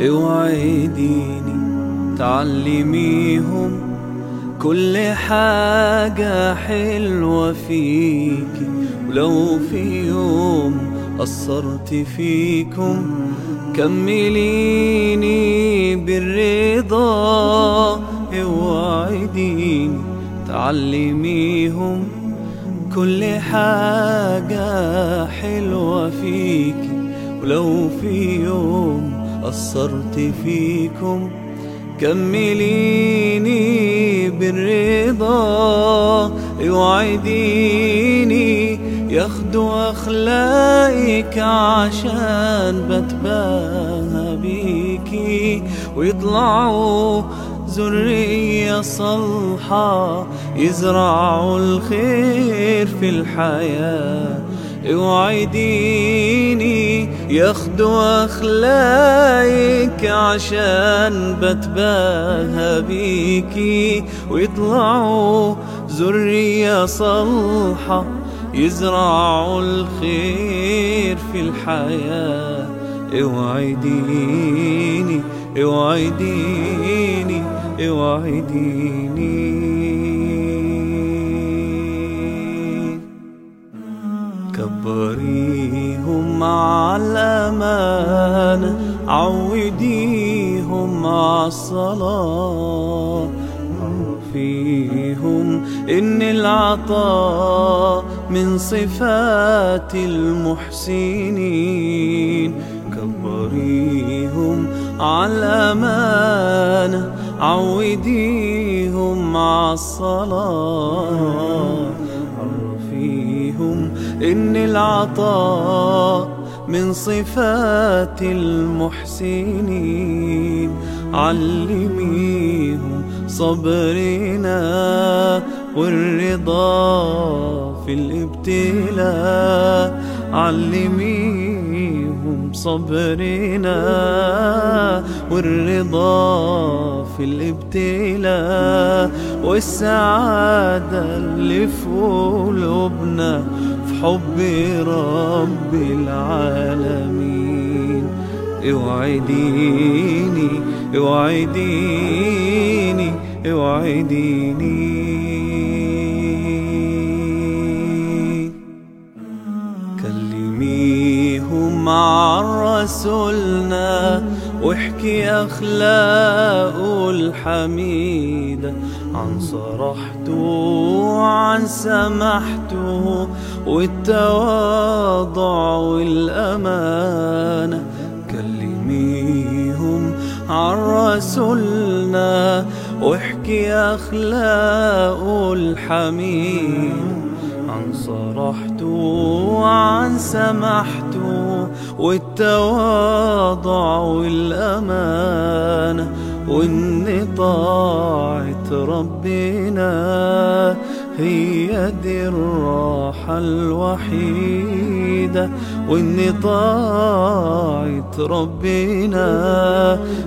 اوعديني تعلميهم كل حاجة حلوة فيكي ولو في يوم قصرت فيكم كمليني بالرضا اوعديني تعلميهم كل حاجة حلوة فيكي ولو في يوم قصرت فيكم كمليني بالرضا اوعديني ياخدوا اخلاقك عشان بتباهى بيكي ويطلعوا ذرية صالحة يزرعوا الخير في الحياة. اوعديني ياخدوا اخلاقك عشان بتباهى بيكي ويطلعوا ذرية صالحة يزرعوا الخير في الحياة. اوعديني اوعديني اوعديني كبريهم على الأمانة عوديهم على الصلاة. عرفيهم إن العطاء من صفات المحسنين. كبريهم على الأمانة عوديهم على الصلاة. عرفيهم إن العطاء من صفات المحسنين. علميهم صبرنا والرضا في الابتلاء. علميهم صبرنا والرضا في الابتلاء والسعادة اللي في قلوبنا في حب رب العالمين. اوعديني اوعديني اوعديني. رسولنا واحكي أخلاقه الحميدة عن صراحته وعن سماحته والتواضع والأمانة كلميهم عن رسولنا واحكي أخلاقه الحميدة عن صراحته وعن سماحته والتواضع والأمانة وإن طاعة ربنا هي دي الراحة الوحيدة وإن طاعة ربنا.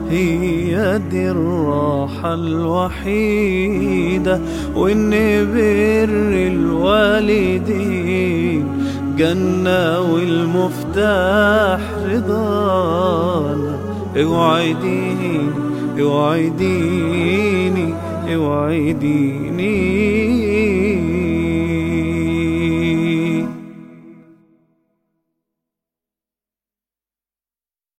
هي دي الراحة الوحيدة وإن بر الوالدين. جنة والمفتاح رضانا. اوعديني اوعديني اوعديني